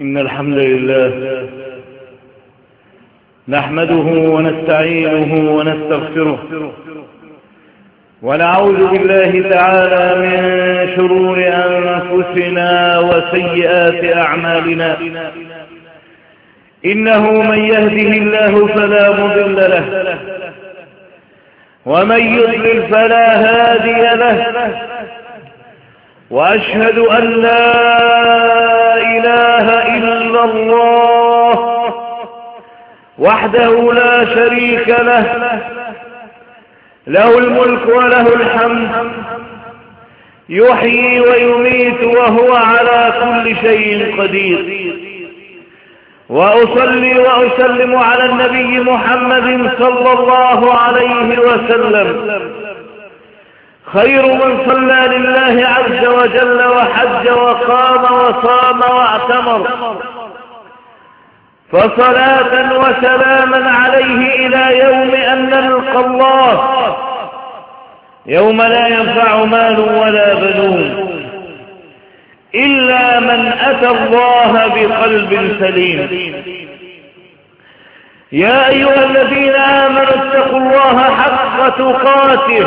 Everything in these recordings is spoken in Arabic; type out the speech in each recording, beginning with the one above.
إن الحمد لله نحمده ونستعينه ونستغفره ونعوذ بالله تعالى من شرور أنفسنا وسيئات أعمالنا. إنه من يهده الله فلا مضل له ومن يضلل فلا هادي له. وأشهد أن لا إله إلا الله. وحده لا شريك له. له الملك وله الحمد. يحيي ويميت وهو على كل شيء قدير. وأصلي وأسلم على النبي محمد صلى الله عليه وسلم. خير من صلى لله عز وجل وحج وقام وصام واعتمر. فصلاة وسلاما عليه إلى يوم أن نلقى الله. يوم لا ينفع مال ولا بنون. إلا من أتى الله بقلب سليم. يا أيها الذين آمنوا اتقوا الله حق تقاته.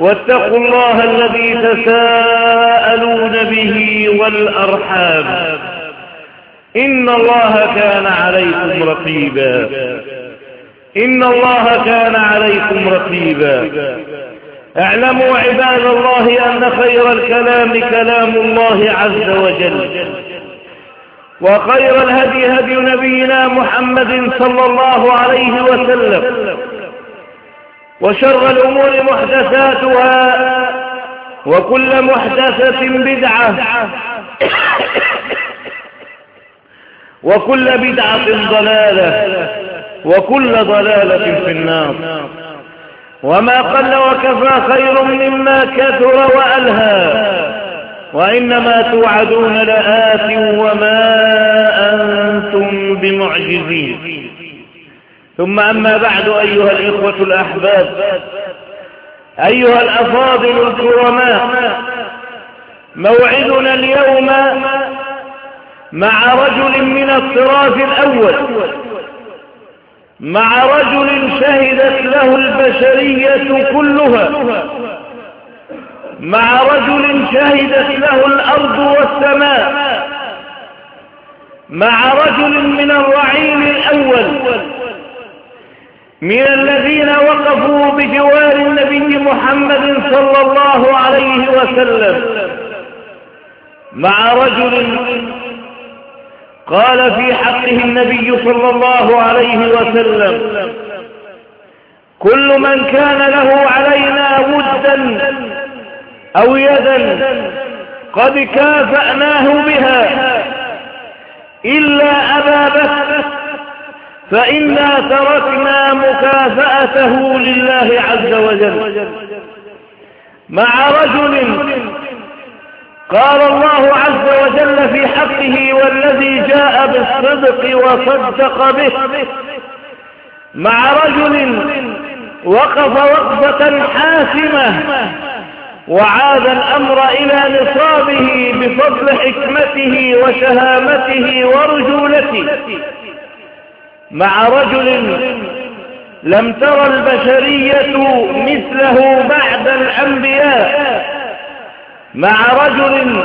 واتقوا الله الذي تساءلون به والأرحام. إن الله كان عليكم رقيبا. إن الله كان عليكم رقيبا. اعلموا عباد الله أن خير الكلام كلام الله عز وجل. وخير الهدي هدي نبينا محمد صلى الله عليه وسلم. وشر الأمور محدثاتها وكل محدثة بدعة وكل بدعة ضلالة وكل ضلالة في النار. وما قل وكفى خير مما كثر وألهى وإنما توعدون لآت وما أنتم بمعجزين. ثم أما بعد أيها الإخوة الأحباب أيها الأفاضل الكرماء موعدنا اليوم مع رجل من الطراف الأول مع رجل شهدت له البشرية كلها مع رجل شهدت له الأرض والسماء مع رجل من الرعيل الأول من الذين وقفوا بجوار النبي محمد صلى الله عليه وسلم مع رجل قال في حقه النبي صلى الله عليه وسلم كل من كان له علينا ودا أو يدا قد كافأناه بها إلا أبا بكر فإنا تركنا مكافأته لله عز وجل. مع رجل قال الله عز وجل في حقه والذي جاء بالصدق وصدق به. مع رجل وقف وقفة حاسمة وعاد الأمر إلى نصابه بفضل حكمته وشهامته ورجولته. مع رجل لم ترى البشرية مثله بعد الأنبياء مع رجل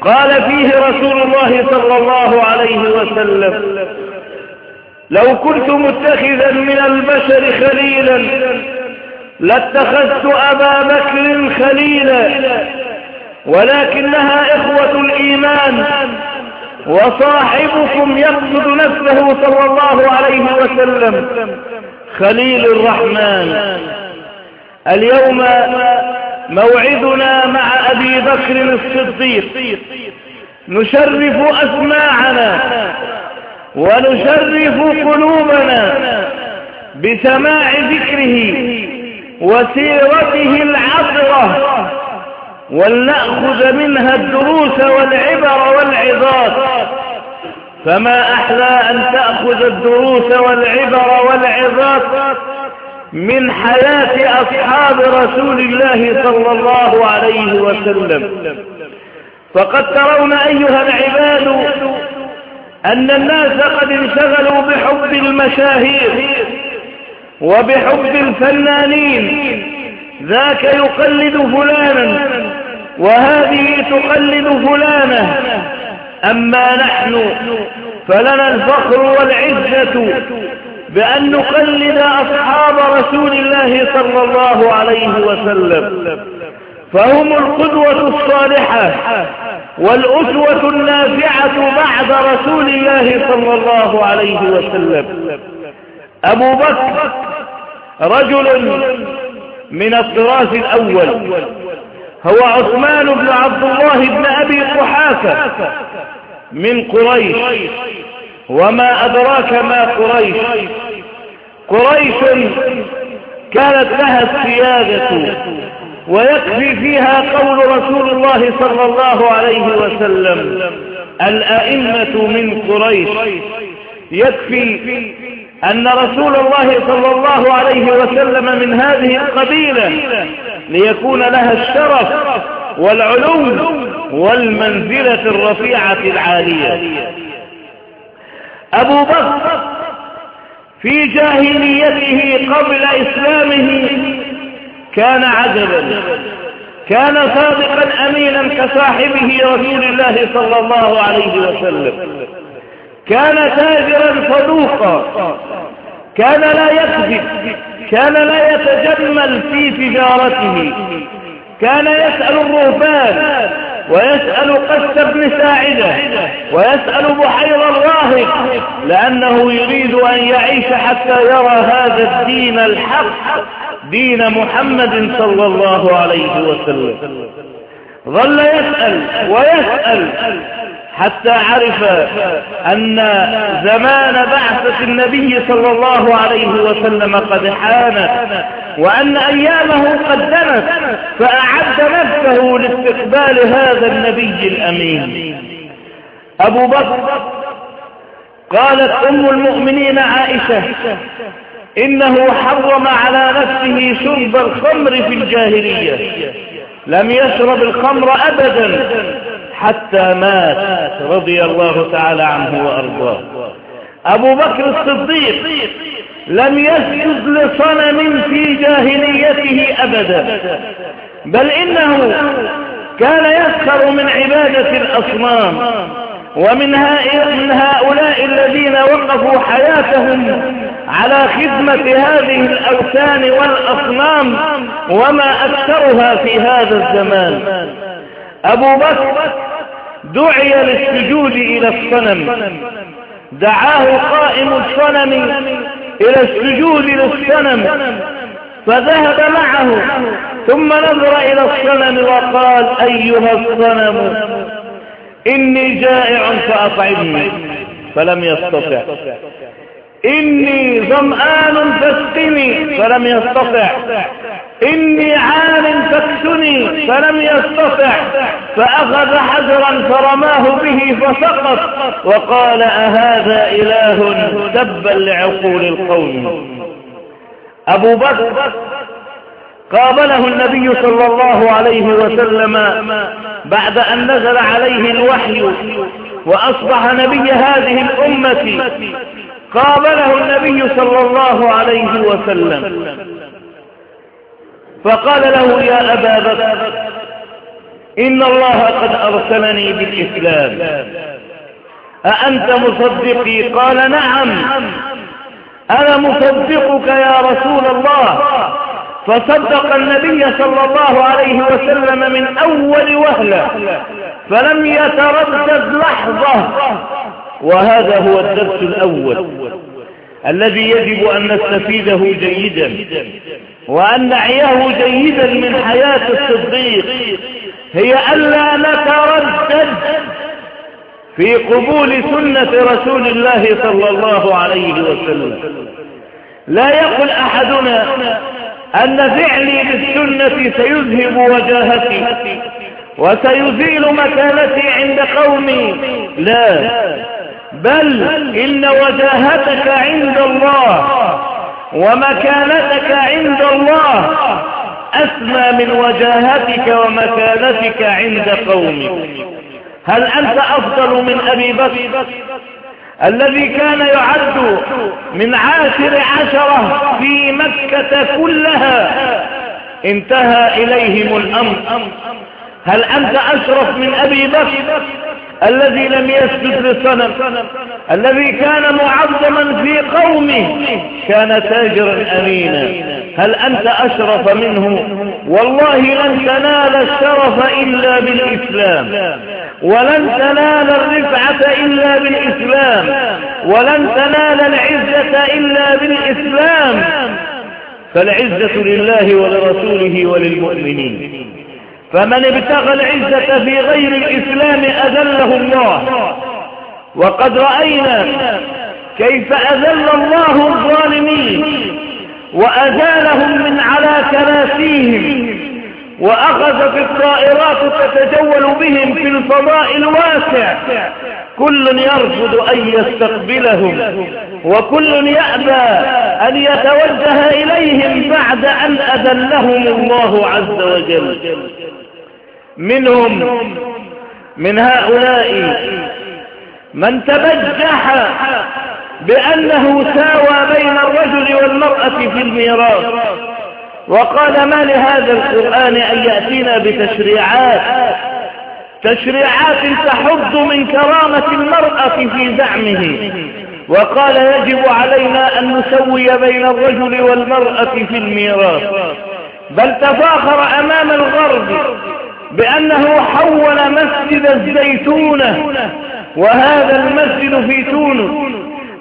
قال فيه رسول الله صلى الله عليه وسلم لو كنت متخذا من البشر خليلا لاتخذت أبا بكر خليلا ولكنها إخوة الإيمان وصاحبكم يقصد نفسه صلى الله عليه وسلم خليل الرحمن. اليوم موعدنا مع أبي بكر الصديق. نشرف أسماعنا ونشرف قلوبنا بسماع ذكره وسيرته العطرة ولنأخذ منها الدروس والعبر والعظات. فما أحلى أن تأخذ الدروس والعبر والعظات من حياة أصحاب رسول الله صلى الله عليه وسلم. فقد ترون أيها العباد أن الناس قد انشغلوا بحب المشاهير وبحب الفنانين. ذاك يقلد فلانا وهذه تقلد فلانة. أما نحن فلنا الفخر والعزة بأن نقلد أصحاب رسول الله صلى الله عليه وسلم. فهم القدوة الصالحة والأسوة النافعة بعد رسول الله صلى الله عليه وسلم. أبو بكر رجل من الطراز الأول. هو عثمان بن عبد الله بن أبي قحافة من قريش. وما أدراك ما قريش. قريش كانت لها السيادة ويكفي فيها قول رسول الله صلى الله عليه وسلم. الأئمة من قريش. يكفي أن رسول الله صلى الله عليه وسلم من هذه القبيلة ليكون لها الشرف والعلو والمنزلة الرفيعة العالية. أبو بكر في جاهليته قبل إسلامه كان عجبا كان صادقا أمينا كصاحبه رسول الله صلى الله عليه وسلم. كان تاجرا صدوقا كان لا يكذب. كان لا يتجمل في تجارته. كان يسأل الرهبان ويسأل قس بن ساعدة ويسأل بحير الراهب لأنه يريد أن يعيش حتى يرى هذا الدين الحق دين محمد صلى الله عليه وسلم. ظل يسأل ويسأل حتى عرف أن زمان بعثة النبي صلى الله عليه وسلم قد حانت وأن أيامه قد دنت فأعد نفسه لاستقبال هذا النبي الأمين. أبو بكر قالت أم المؤمنين عائشة إنه حرم على نفسه شرب الخمر في الجاهلية لم يشرب الخمر أبدا. حتى مات رضي الله تعالى عنه وأرضاه. أبو بكر الصديق لم يسجد لصنم في جاهليته أبدا بل إنه كان يسخر من عبادة الأصنام ومن من هؤلاء الذين وقفوا حياتهم على خدمة هذه الأوثان والأصنام وما أكثرها في هذا الزمان. أبو بكر دعي للسجود إلى الصنم. دعاه قائم الصنم إلى السجود للصنم فذهب معه ثم نظر إلى الصنم وقال أيها الصنم إني جائع فأطعمني فلم يستطع. إني ظمآن فاسقني فلم يستطع. إني عال فاكسني فلم يستطع. فأخذ حجرا فرماه به فسقط. وقال أهذا إله تبا لعقول القوم. أبو بكر قابله النبي صلى الله عليه وسلم بعد أن نزل عليه الوحي وأصبح نبي هذه الأمة. قابله النبي صلى الله عليه وسلم. فقال له يا أبا بكر إن الله قد أرسلني بالإسلام. أأنت مصدقي؟ قال نعم. أنا مصدقك يا رسول الله. فصدق النبي صلى الله عليه وسلم من أول وهلة. فلم يتردد لحظة. وهذا هو الدرس الأول الذي يجب أن نستفيده جيدا وأن نعيه جيدا من حياة الصديق هي ألا نتردد في قبول سنة رسول الله صلى الله عليه وسلم. لا يقل أحدنا أن فعلي بالسنة سيذهب وجاهتي وسيزيل مكانتي عند قومي لا. بل إن وجاهتك عند الله ومكانتك عند الله أسمى من وجاهتك ومكانتك عند قومك. هل أنت أفضل من أبي بكر الذي كان يعد من عاشر عشرة في مكة كلها؟ انتهى إليهم الأمر. هل أنت أشرف من أبي بكر الذي لم يسجد لصنم؟ الذي كان معظما في قومه كان تاجرا أمينا. هل أنت أشرف منه؟ والله لن تنال الشرف إلا بالإسلام. ولن تنال الرفعة إلا بالإسلام. ولن تنال العزة إلا بالإسلام. فالعزة لله ولرسوله وللمؤمنين. فمن ابتغى العزة في غير الإسلام أذله الله. وقد رأينا كيف أذل الله الظالمين وأزالهم من على كراسيهم وأخذ في الطائرات تتجول بهم في الفضاء الواسع. كل يرفض أن يستقبلهم وكل يأبى أن يتوجه إليهم بعد أن أذلهم الله عز وجل. منهم من هؤلاء من تبجح بأنه ساوى بين الرجل والمرأة في الميراث. وقال ما لهذا القرآن أن يأتينا بتشريعات تشريعات تحض من كرامة المرأة في زعمه. وقال يجب علينا أن نسوي بين الرجل والمرأة في الميراث. بل تفاخر أمام الغرب بأنه حول مسجد الزيتونة وهذا المسجد في تونس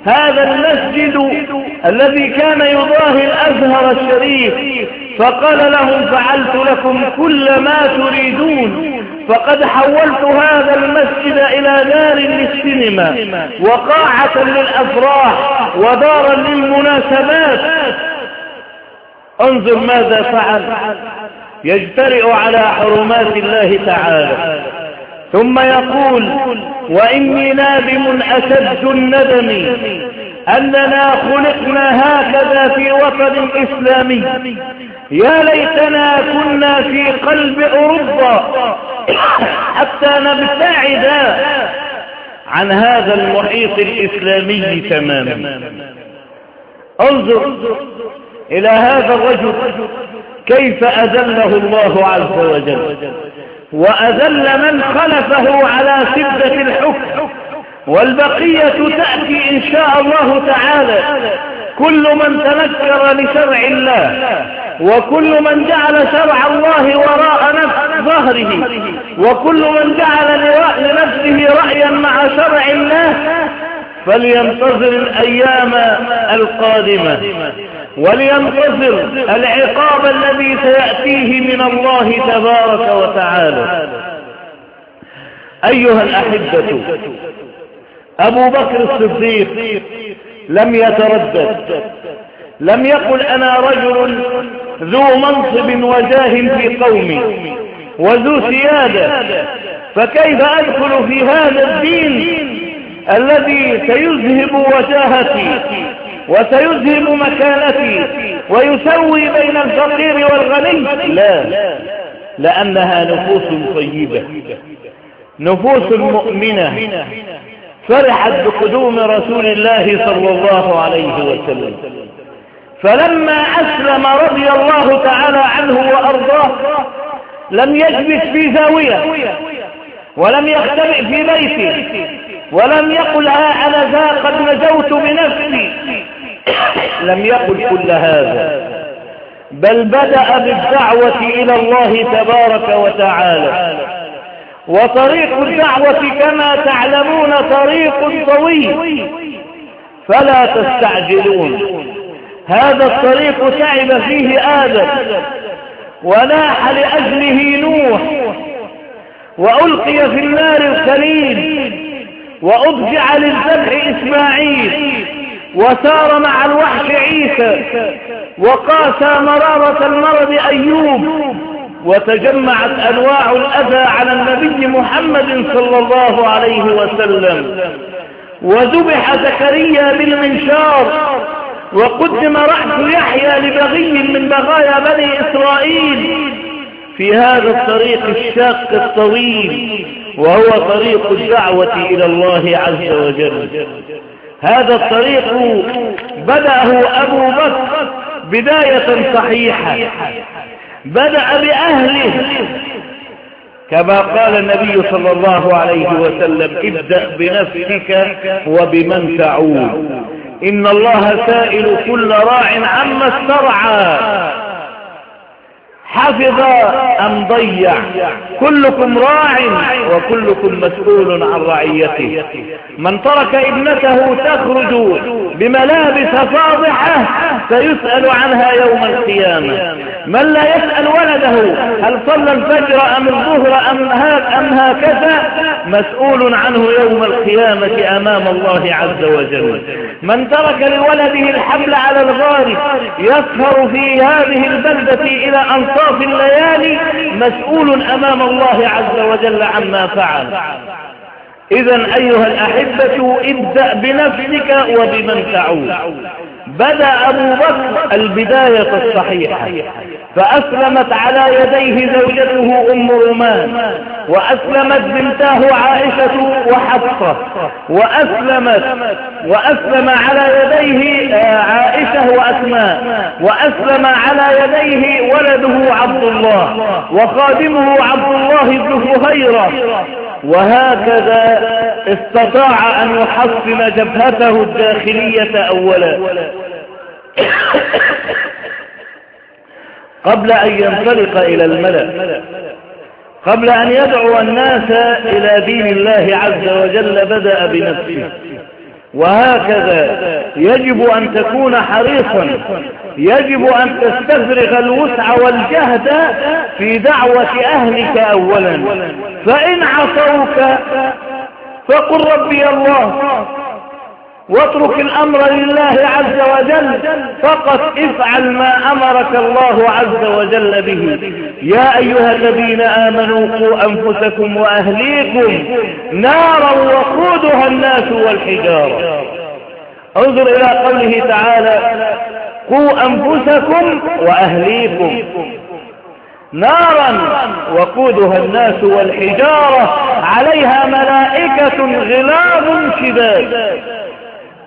هذا المسجد الذي كان يضاهي الأزهر الشريف فقال لهم فعلت لكم كل ما تريدون. فقد حولت هذا المسجد إلى دار للسينما وقاعة للأفراح ودارا للمناسبات. انظر ماذا فعل. يجترئ على حرمات الله تعالى. ثم يقول وإني نادم أشد الندم أننا خلقنا هكذا في وطن إسلامي. يا ليتنا كنا في قلب أوروبا حتى نبتعد عن هذا المحيط الإسلامي تماما. انظر إلى هذا الرجل كيف أذله الله عز وجل؟ وأذل من خلفه على سدة الحكم. والبقية تأتي إن شاء الله تعالى. كل من تنكر لشرع الله وكل من جعل شرع الله وراء نفس ظهره وكل من جعل لنفسه رأيا مع شرع الله فلينتظر الأيام القادمة. ولينتظر العقاب الذي سيأتيه من الله تبارك وتعالى. أيها الأحبة أبو بكر الصديق لم يتردد لم يقل أنا رجل ذو منصب وجاه في قومي وذو سيادة فكيف أدخل في هذا الدين الذي سيذهب وجاهتي؟ وسيذهب مكانتي ويسوي بين الفقير والغني. لا لأنها نفوس طيبة نفوس مؤمنة فرحت بقدوم رسول الله صلى الله عليه وسلم. فلما أسلم رضي الله تعالى عنه وأرضاه لم يجلس في زاوية ولم يختبئ في بيته ولم يقل ها أنا ذا قد نجوت بنفسي. لم يقل كل هذا. بل بدأ بالدعوة إلى الله تبارك وتعالى. وطريق الدعوة كما تعلمون طريق طويل. فلا تستعجلون. هذا الطريق تعب فيه آدم. وناح لأجله نوح. وألقي في النار الخليل. وأضجع للذبح إسماعيل. وسار مع الوحش عيسى وقاسى مرارة المرض أيوب وتجمعت أنواع الأذى على النبي محمد صلى الله عليه وسلم. وذبح زكريا بالمنشار وقدم رأس يحيى لبغي من بغايا بني إسرائيل في هذا الطريق الشاق الطويل وهو طريق الدعوة إلى الله عز وجل. هذا الطريق بدأه أبو بكر بداية صحيحة. بدأ بأهله. كما قال النبي صلى الله عليه وسلم ابدأ بنفسك وبمن تعود. إن الله سائل كل راع عما استرعى. حفظ أم ضيع. كلكم راع وكلكم مسؤول عن رعيته. من ترك ابنته تخرج بملابس فاضحة سيسأل عنها يوم القيامة. من لا يسأل ولده هل صلى الفجر أم الظهر أم, أم هكذا مسؤول عنه يوم القيامة أمام الله عز وجل. من ترك لولده الحمل على الغار يسهر في هذه البلدة إلى أنصار في الليالي مسؤول أمام الله عز وجل عما فعل. إذا أيها الأحبة ابدأ بنفسك وبمن تعود. بدأ أبو بكر البداية الصحيحة فأسلمت على يديه زوجته أم رومان وأسلمت بنتاه عائشة وحفصة وأسلمت وأسلم على يديه آه، عائشة وأسماء وأسلم على يديه ولده عبد الله وخادمه عبد الله بن فهيرة وهكذا استطاع أن يحصن جبهته الداخلية أولا. قبل أن ينطلق إلى الملأ. قبل أن يدعو الناس إلى دين الله عز وجل بدأ بنفسه. وهكذا يجب أن تكون حريصا. يجب أن تستفرغ الوسع والجهد في دعوة أهلك أولا. فإن عصوك فقل ربي الله. واترك الأمر لله عز وجل. فقط افعل ما أمرك الله عز وجل به. يا أيها الذين آمنوا قوا أنفسكم وأهليكم نارا وقودها الناس والحجارة. انظر إلى قوله تعالى قوا أنفسكم وأهليكم نارا وقودها الناس والحجارة. عليها ملائكة غلاب شداد.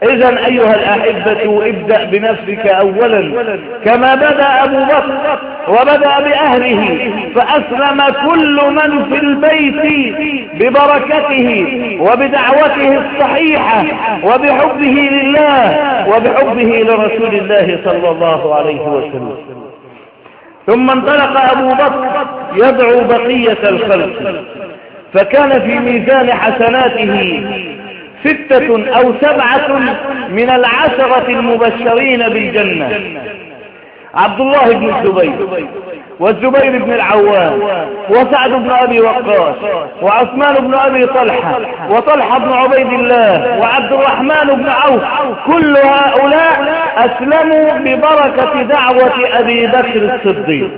إذا أيها الأحبة ابدأ بنفسك أولا. كما بدأ أبو بكر وبدأ بأهله فأسلم كل من في البيت ببركته وبدعوته الصحيحة وبحبه لله وبحبه لرسول الله صلى الله عليه وسلم. ثم انطلق أبو بكر يدعو بقية الخلق فكان في ميزان حسناته ستة أو سبعة من العشرة المبشرين بالجنة. عبد الله بن الزبير والزبير بن العوام وسعد بن أبي وقاص وعثمان بن أبي طلحة وطلحة بن عبيد الله وعبد الرحمن بن عوف. كل هؤلاء أسلموا ببركة دعوة أبي بكر الصديق.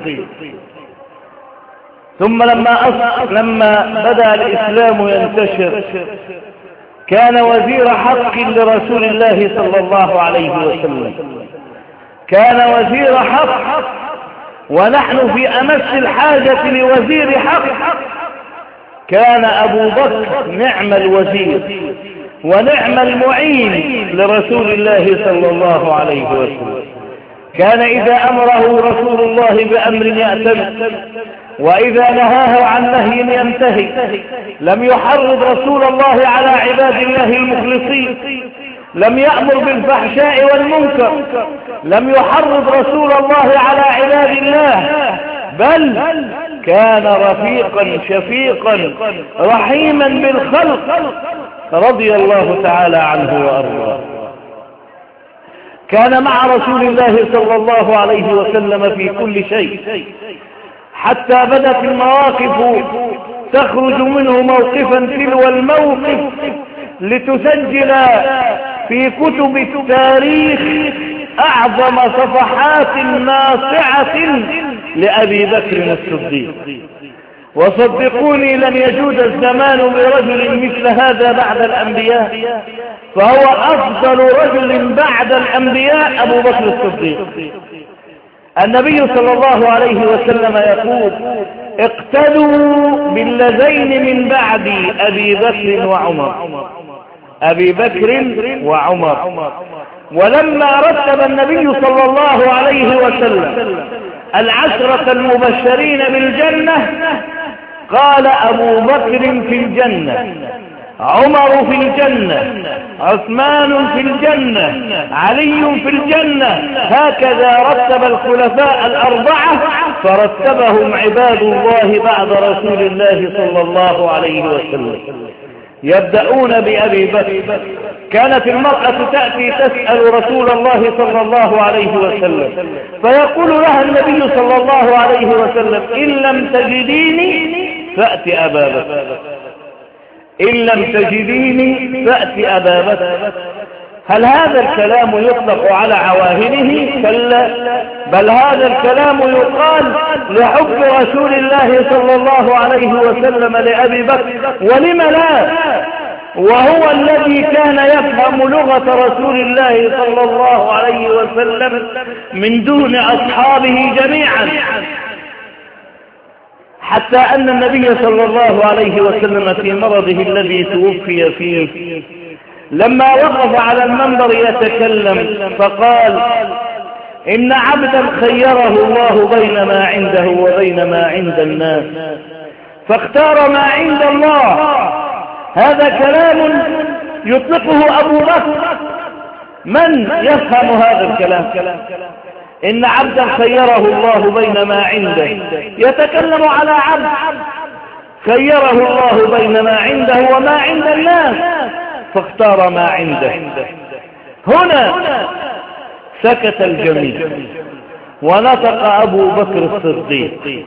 ثم لما, لما بدأ الإسلام ينتشر كان وزير حق لرسول الله صلى الله عليه وسلم. كان وزير حق ونحن في أمس الحاجة لوزير حق. كان أبو بكر نعم الوزير ونعم المعين لرسول الله صلى الله عليه وسلم. كان إذا أمره رسول الله بأمر يأتم وإذا نهاه عن نهي ينتهي. لم يحرض رسول الله على عباد الله المخلصين. لم يأمر بالفحشاء والمنكر. لم يحرض رسول الله على عباد الله. بل كان رفيقا شفيقا رحيما بالخلق رضي الله تعالى عنه وأرضاه. كان مع رسول الله صلى الله عليه وسلم في كل شيء. حتى بدت المواقف تخرج منه موقفا تلو الموقف لتسجل في كتب التاريخ أعظم صفحات ناصعة لأبي بكر الصديق. وصدقوني لن يجود الزمان برجل مثل هذا بعد الأنبياء. فهو أفضل رجل بعد الأنبياء أبو بكر الصديق. النبي صلى الله عليه وسلم يقول اقتدوا بالذين من بعد أبي بكر وعمر. أبي بكر وعمر. ولما رتب النبي صلى الله عليه وسلم العشرة المبشرين بالجنة قال أبو بكر في الجنة. عمر في الجنة عثمان في الجنة علي في الجنة هكذا رتب الخلفاء الأربعة فرتبهم عباد الله بعد رسول الله صلى الله عليه وسلم. يبدأون بأبي بكر. كانت المرأة تأتي تسأل رسول الله صلى الله عليه وسلم. فيقول لها النبي صلى الله عليه وسلم إن لم تجديني فأت أبا بكر. إن لم تجديني فأت أبا بكر. هل هذا الكلام يطلق على عواهنه كلا بل هذا الكلام يقال لحب رسول الله صلى الله عليه وسلم لأبي بكر. ولم لا؟ وهو الذي كان يفهم لغة رسول الله صلى الله عليه وسلم من دون أصحابه جميعا. حتى أن النبي صلى الله عليه وسلم في مرضه الذي توفي فيه لما وقف على المنبر يتكلم فقال إن عبدا خيره الله بين ما عنده وبين ما عند الناس فاختار ما عند الله. هذا كلام يطلقه أبو بكر. من يفهم هذا الكلام؟ إن عبدا خيره الله بين ما عنده. يتكلم على عبد. خيره الله بين ما عنده وما عند الناس. فاختار ما عنده. هنا سكت الجميع. ونطق أبو بكر الصديق.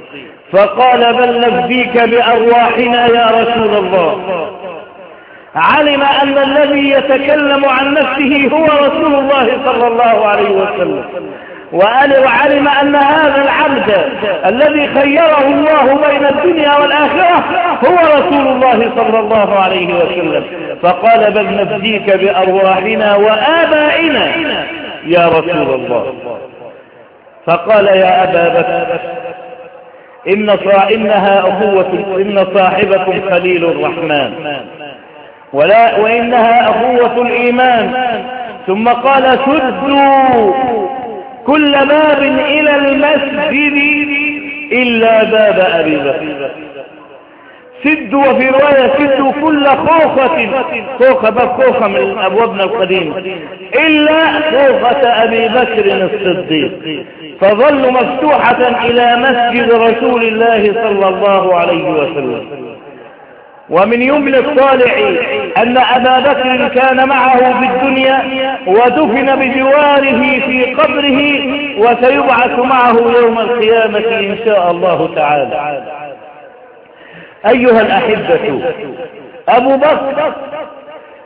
فقال بل نفديك بأرواحنا يا رسول الله. علم أن الذي يتكلم عن نفسه هو رسول الله صلى الله عليه وسلم. وعلم أن هذا العبد الذي خيره الله بين الدنيا والآخرة هو رسول الله صلى الله عليه وسلم. فقال بل نفديك بأرواحنا وآبائنا يا رسول الله. فقال يا أبا بكر إن إنها أخوة إن صاحبكم خليل الرحمن ولا وإنها أخوة الإيمان. ثم قال سدوا كل باب إلى المسجد إلا باب أبي بكر. سدوا وفي رواية سدوا كل خوخة خوخة باب خوخة من أبوابنا القديمة إلا خوخة أبي بكر الصديق. فظلوا مفتوحة إلى مسجد رسول الله صلى الله عليه وسلم. ومن يمن الصالح أن أبا بكر كان معه في الدنيا ودفن بجواره في قبره وسيبعث معه يوم القيامة إن شاء الله تعالى. أيها الأحبة أبو بكر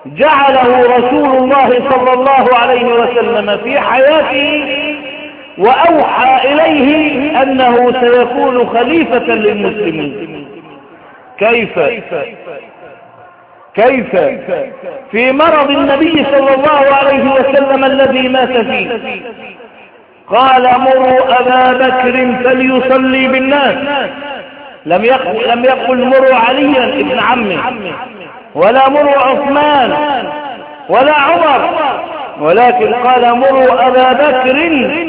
جعله رسول الله صلى الله عليه وسلم في حياته وأوحى إليه أنه سيكون خليفة للمسلمين. كيف؟ كيف؟ في مرض النبي صلى الله عليه وسلم الذي مات فيه. قال مروا أبا بكر فليصلي بالناس. لم يقل, لم يقل مروا عليا ابن عمه ولا مروا عثمان ولا عمر ولكن قال مروا أبا بكر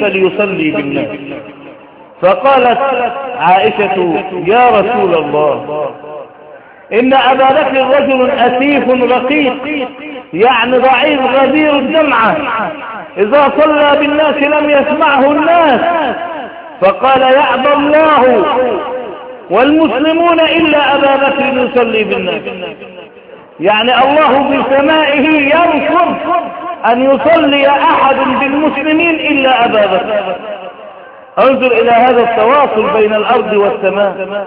فليصلي بالناس. فقالت عائشة يا رسول الله. إن أبا بكر رجل أسيف رقيق يعني ضعيف غدير الدمعة إذا صلى بالناس لم يسمعه الناس فقال يعبى الله والمسلمون إلا أبا بكر يصلي بالناس. يعني الله بسمائه يرفض أن يصلي أحد بالمسلمين إلا أبا بكر. انظر إلى هذا التواصل بين الأرض والسماء.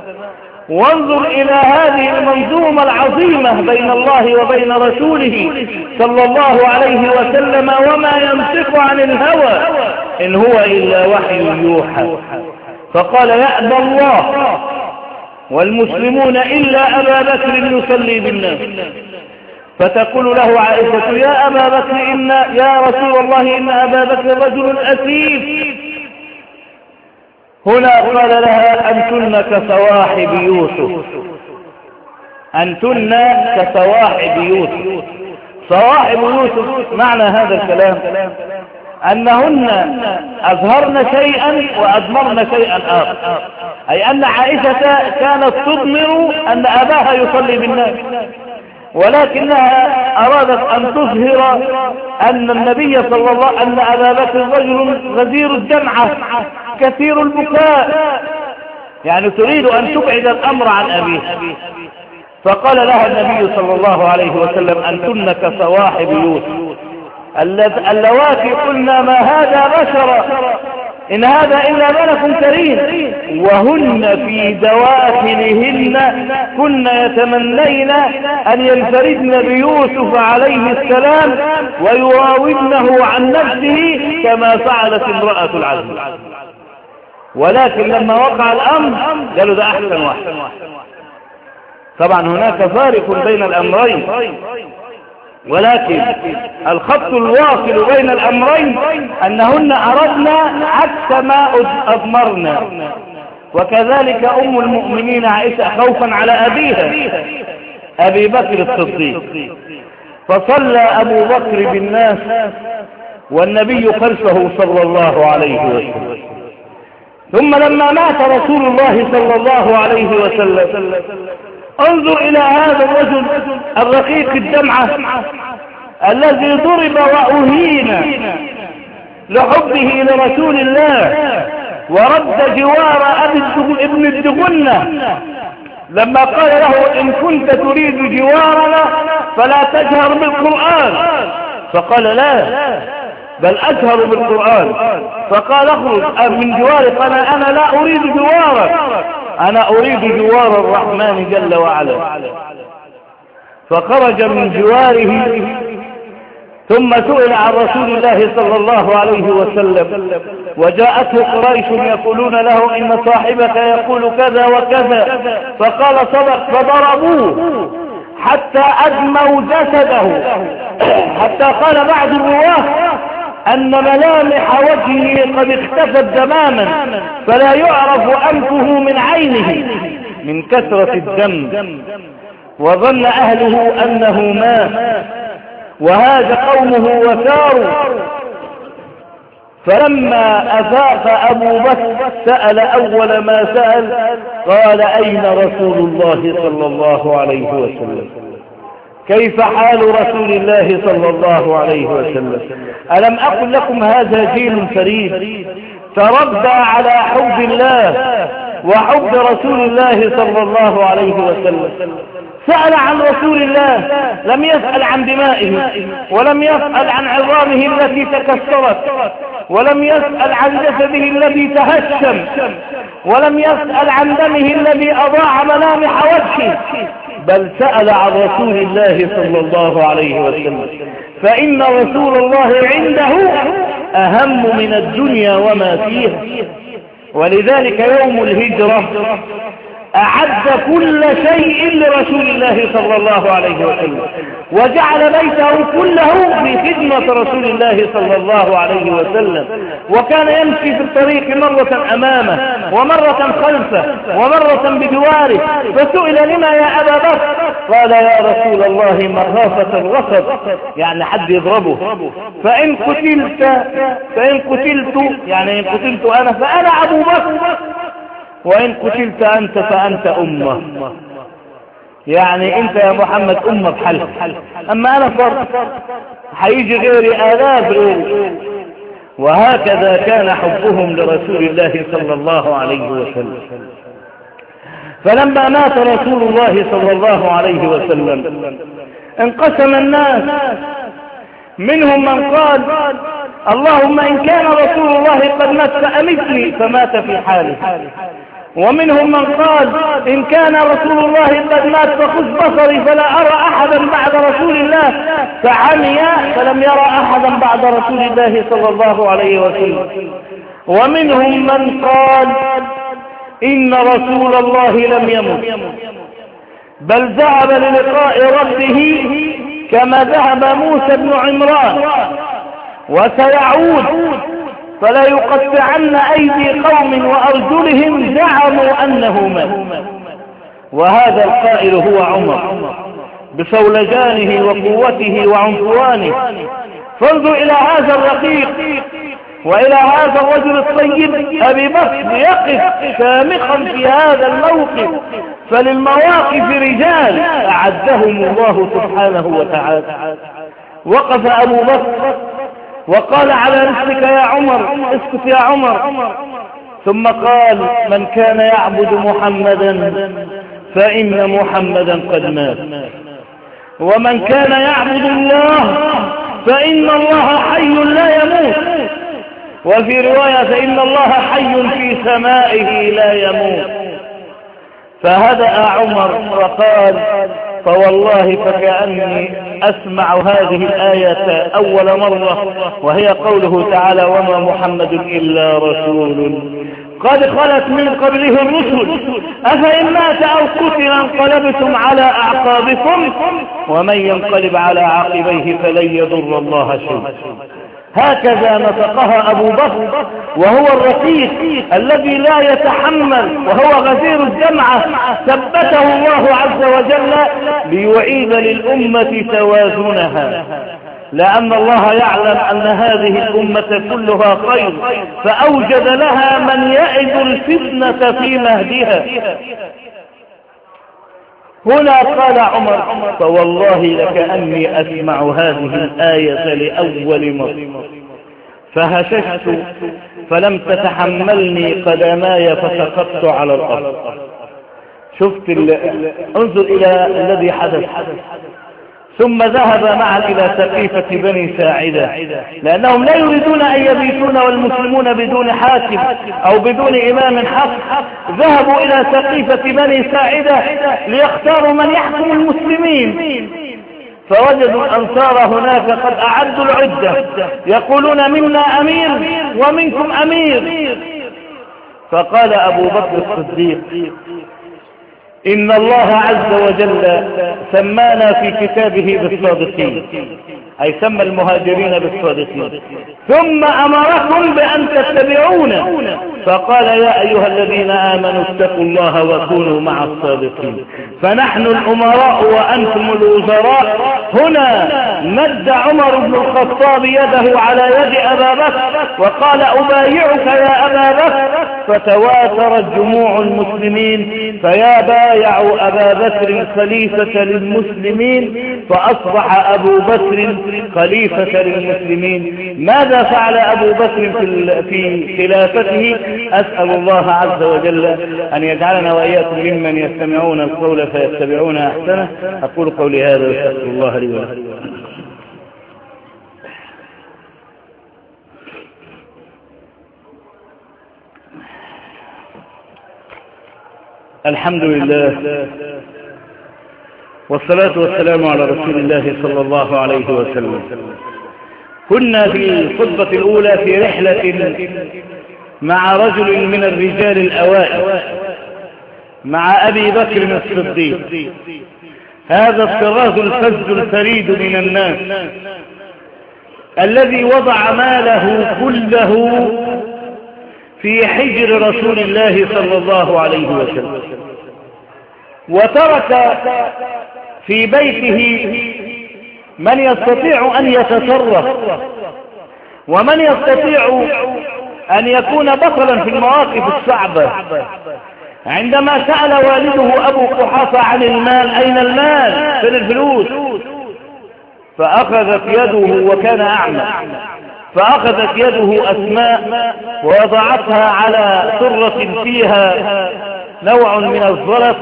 وانظر إلى هذه المنظومة العظيمة بين الله وبين رسوله صلى الله عليه وسلم وما ينطق عن الهوى إن هو إلا وحي يوحى. فقال يأبى الله والمسلمون إلا أبا بكر يصلي بالناس. فتقول له عائشة يا أبا بكر إن يا رسول الله إن أبا بكر رجل أسيف هنا قال لها أنتن كصواحب يوسف. أنتن كصواحب يوسف. صواحب يوسف معنى هذا الكلام؟ أنهن أظهرن شيئا وأضمرن شيئا آخر. أي أن عائشة كانت تضمر أن أباها يصلي بالناس. ولكنها أرادت أن تظهر أن النبي صلى الله أن أبا بكر رجل غزير الدمعة كثير البكاء. يعني تريد أن تبعد الأمر عن أبيه فقال لها النبي صلى الله عليه وسلم أنتن كصواحب يوسف. اللواتي قلنا ما هذا بشر إن هذا إلا ملك كريم. وهن في دواخلهن كن يتمنين أن ينفردن بيوسف عليه السلام ويراودنه عن نفسه كما فعلت امرأة العزيز. ولكن لما وقع الأمر قالوا ده أحسن واحد. طبعا هناك فارق بين الأمرين. ولكن الخط الواصل بين الأمرين أنهن أردنا عكس ما أضمرنا. وكذلك أم المؤمنين عائشة خوفا على أبيها أبي بكر الصديق. فصلى أبو بكر بالناس والنبي خلفه صلى الله عليه وسلم. ثم لما مات رسول الله صلى الله عليه وسلم. انظر إلى هذا الرجل الرقيق الدمعة الذي ضرب وأهين لحبه لرسول الله ورد جوار ابن الدغنة. لما قال له إن كنت تريد جوارنا فلا تجهر بالقرآن. فقال لا بل أجهر بالقرآن. فقال اخرج. من جوارك أنا, أنا لا أريد جوارك أنا أريد جوار الرحمن جل وعلا. فخرج من جواره. ثم سئل عن رسول الله صلى الله عليه وسلم. وجاءته قريش يقولون له إن صاحبك يقول كذا وكذا. فقال صدق. فضربوه حتى أدموا جسده. حتى قال بعض الرواة أن ملامح وجهه قد اختفت تماما فلا يعرف أنفه من عينه من كثرة الدم. وظن أهله أنه مات. وهذا قومه وساروا فلما أفاق أبو بكر سأل أول ما سأل قال أين رسول الله صلى الله عليه وسلم؟ كيف حال رسول الله صلى الله عليه وسلم؟ ألم أقل لكم هذا جيل فريد؟ تربى على حب الله وحب رسول الله صلى الله عليه وسلم. سأل عن رسول الله لم يسأل عن دمائه ولم يسأل عن عظامه التي تكسرت. ولم يسأل عن جسده الذي تهشم ولم يسأل عن دمه الذي أضاع ملامح وجهه بل سأل عن رسول الله صلى الله عليه وسلم. فإن رسول الله عنده أهم من الدنيا وما فيها. ولذلك يوم الهجرة أعد كل شيء لرسول الله صلى الله عليه وسلم وجعل بيته كله في خدمة رسول الله صلى الله عليه وسلم. وكان يمشي في الطريق مرة أمامه ومرة خلفه ومرة بجواره فسئل لما يا أبا بكر؟ قال يا رسول الله مخافة الرصد يعني حد يضربه. فإن قتلت فإن قتلت يعني إن قتلت أنا فأنا أبو بكر. وإن قتلت أنت فأنت أمة. يعني أنت يا محمد أمة بحل أما أنا فرد حيجي غيري آلاف غيري. وهكذا كان حبهم لرسول الله صلى الله عليه وسلم. فلما مات رسول الله صلى الله عليه وسلم انقسم الناس. منهم من قال اللهم إن كان رسول الله قد مات فأمتني فمات في حاله. ومنهم من قال إن كان رسول الله قد مات فخذ بصري فلا أرى أحدا بعد رسول الله. فعمي فلم يرى أحدا بعد رسول الله صلى الله عليه وسلم. ومنهم من قال إن رسول الله لم يمت. بل ذهب للقاء ربه كما ذهب موسى بن عمران. وسيعود فلا يقطعن أيدي قوم وأرجلهم زعموا أنه مات. وهذا القائل هو عمر بصولجانه وقوته وعنفوانه. فانظر إلى هذا الرقيق وإلى هذا الرجل الطيب أبي بكر يقف شامخا في هذا الموقف. فللمواقف رجال أعدهم الله سبحانه وتعالى. وقف أبو بكر وقال على رسلك يا عمر اسكت يا عمر. ثم قال من كان يعبد محمدا فإن محمدا قد مات. ومن كان يعبد الله فإن الله حي لا يموت. وفي رواية فإن الله حي في سمائه لا يموت. فهدأ عمر وقال فوالله فكأني أسمع هذه الآية أول مرة وهي قوله تعالى وما محمد إلا رسول. قد خلت من قبله الرسل أفإن مات أو قتل انقلبتم على أعقابكم ومن ينقلب على عقبيه فلن يضر الله شيئا. هكذا نطقها أبو بكر وهو الرقيق الذي لا يتحمل وهو غزير الجمعة ثبته الله عز وجل ليعيد للأمة توازنها. لأن الله يعلم أن هذه الأمة كلها خير فأوجد لها من يعد الفتنة في مهدها. هنا قال عمر فوالله لكأني أسمع هذه الآية لأول مرة. فهششت فلم تتحملني قدماي فسقطت على الأرض. شفت انظر إلى الذي حدث. ثم ذهب معا إلى سقيفة بني ساعدة. لأنهم لا يريدون أن يبيتون والمسلمون بدون حاكم أو بدون إمام حق. ذهبوا إلى سقيفة بني ساعدة ليختاروا من يحكم المسلمين. فوجدوا الأنصار هناك قد أعدوا العدة. يقولون منا أمير ومنكم أمير. فقال أبو بكر الصديق إن الله عز وجل سمانا في كتابه بالصادقين. أي سمى المهاجرين بالصادقين ثم أمركم بأن تتبعون. فقال يا أيها الذين آمنوا اتقوا الله وكونوا مع الصادقين. فنحن الأمراء وأنتم الوزراء. هنا مد عمر بن الخطاب يده على يد أبا بكر. وقال أبايعك يا أبا بكر. فتواترت جموع المسلمين. فيا بايع أبا بكر خليفة للمسلمين. فأصبح أبو بكر خليفة للمسلمين. ماذا فعل أبو بكر في خلافته؟ أسأل الله عز وجل أن يجعلنا وإياكم ممن يستمعون القول فيتبعون أحسنه. أقول قولي هذا وأستغفر الله لي ولكم. الحمد لله. والصلاة والسلام على رسول الله صلى الله عليه وسلم. كنا في الخطبة الأولى في رحلة مع رجل من الرجال الأوائل مع أبي بكر الصديق. هذا الطراز الفز الفريد من الناس الذي وضع ماله كله في حجر رسول الله صلى الله عليه وسلم. وترك في بيته من يستطيع أن يتصرف ومن يستطيع أن يكون بطلا في المواقف الصعبة. عندما سأل والده أبو قحافة عن المال أين المال؟ فين الفلوس؟ فأخذت يده وكان أعمى. فأخذت يده أسماء ووضعتها على سرة فيها نوع من الزلط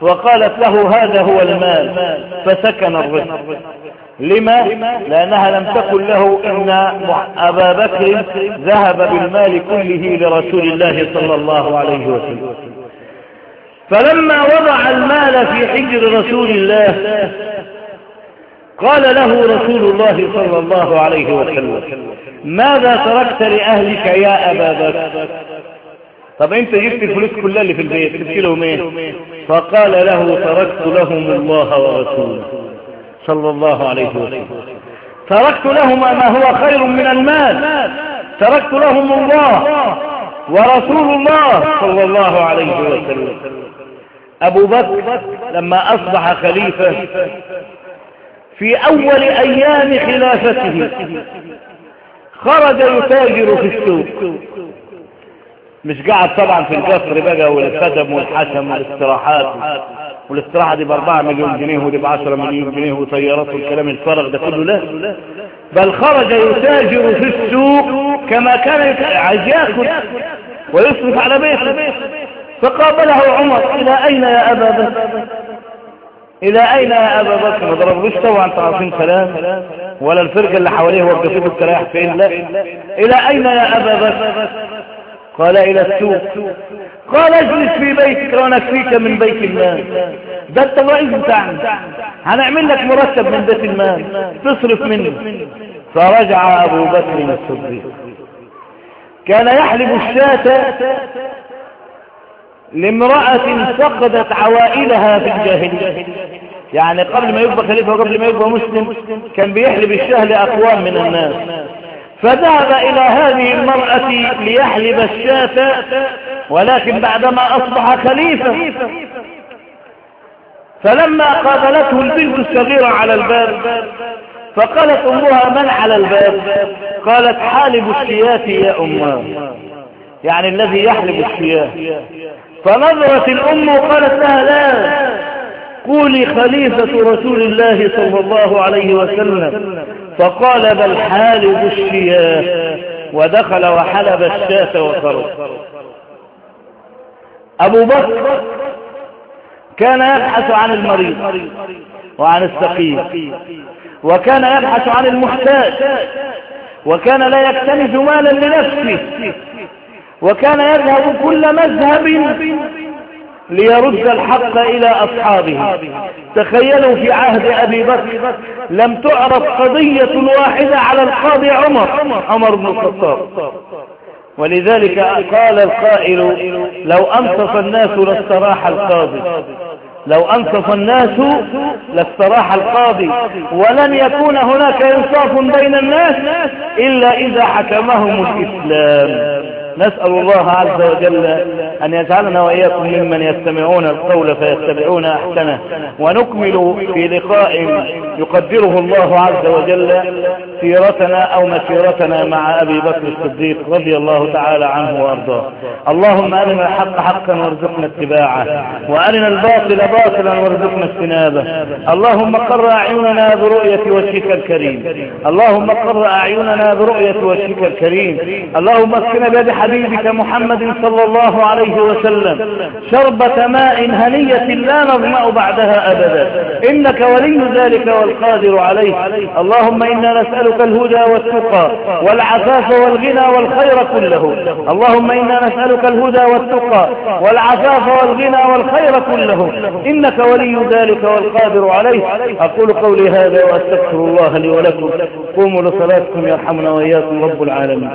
وقالت له هذا هو المال فسكن الرزق. لما؟ لأنها لم تقل له إن أبا بكر ذهب بالمال كله لرسول الله صلى الله عليه وسلم. فلما وضع المال في حجر رسول الله قال له رسول الله صلى الله عليه وسلم ماذا تركت لأهلك يا أبا بكر؟ طب انت جبت الفلوس كلها اللي في البيت جبت لهم إيه فقال له تركت لهم الله ورسوله. صلى الله عليه وسلم. تركت لهم ما هو خير من المال. تركت لهم الله ورسول الله. صلى الله عليه وسلم. أبو بكر لما أصبح خليفة في أول أيام خلافته خرج يتاجر في السوق. مش قاعد طبعا في القصر بقى والخدم والحشم والاستراحات. والاستراحة دي بأربعة مليون جنيه ودي بعشرة مليون جنيه وطيارات والكلام الفرغ ده كله لا. بل خرج يتاجر في السوق كما كان عايز ياكل ويصرف على بيته. فقابله عمر إلى أين يا أبا بكر؟ إلى أين يا أبا بكر؟ ما ضربلوش طبعا تعرفين سلام ولا الفرقة اللي حواليه وقفته الترايح فين؟ لا. إلى أين يا أبا بكر؟ قال إلى السوق. قال اجلس في بيتك ونكفيك من بيت المال. ده الرئيس بتاعنا. هنعمل لك مرتب من بيت المال. تصرف منه. فرجع أبو بكر الصديق كان يحلب الشاة لامرأة فقدت عوائلها في الجاهلية. يعني قبل ما يبقى خليفة وقبل ما يبقى مسلم كان بيحلب الشاة لأقوام من الناس. فذهب إلى هذه المرأة ليحلب الشاة ولكن بعدما أصبح خليفة فلما قابلته البنت الصغيرة على الباب فقالت أمها من على الباب؟ قالت حالب الشياة يا أماه يعني الذي يحلب الشياة. فنظرت الأم وقالت لها لا قولي خليفة رسول الله صلى الله عليه وسلم. فقال بل حالب الشياه ودخل وحلب الشاة وخرج أبو بكر كان يبحث عن المريض وعن السقيم وكان يبحث عن المحتاج وكان لا يكتنز مالا لنفسه وكان يذهب كل مذهب ليرد الحق إلى أصحابه. تخيلوا في عهد أبي بكر لم تعرف قضية واحدة على القاضي عمر عمر بن الخطاب. ولذلك قال القائل لو أنصف الناس لاستراح القاضي. لو أنصف الناس لاستراح القاضي. ولن يكون هناك إنصاف بين الناس إلا إذا حكمهم الإسلام. نسأل الله عز وجل أن يجعلنا وإياكم ممن يستمعون القول فيتبعون أحسنه ونكمل في لقاء يقدره الله عز وجل سيرتنا أو مسيرتنا مع أبي بكر الصديق رضي الله تعالى عنه وأرضاه. اللهم أرنا الحق حقا وارزقنا اتباعه وأرنا الباطل باطلا وارزقنا اجتنابه. اللهم قر أعيننا برؤية وجهك الكريم. اللهم قر أعيننا برؤية وجهك الكريم. اللهم اسكن بيد حبيبك محمد صلى الله عليه وسلم. شربة ماء هنية لا نظمأ بعدها أبدا. إنك ولي ذلك والقادر عليه. اللهم إنا نسألك الهدى والتقى والعفاف والغنى والخير كله. اللهم إنا نسألك الهدى والتقى والعفاف والغنى والخير كله. إنك ولي ذلك والقادر عليه. أقول قولي هذا وأستغفر الله لي ولكم. قوموا لصلاتكم يرحمنا وإياكم رب العالمين.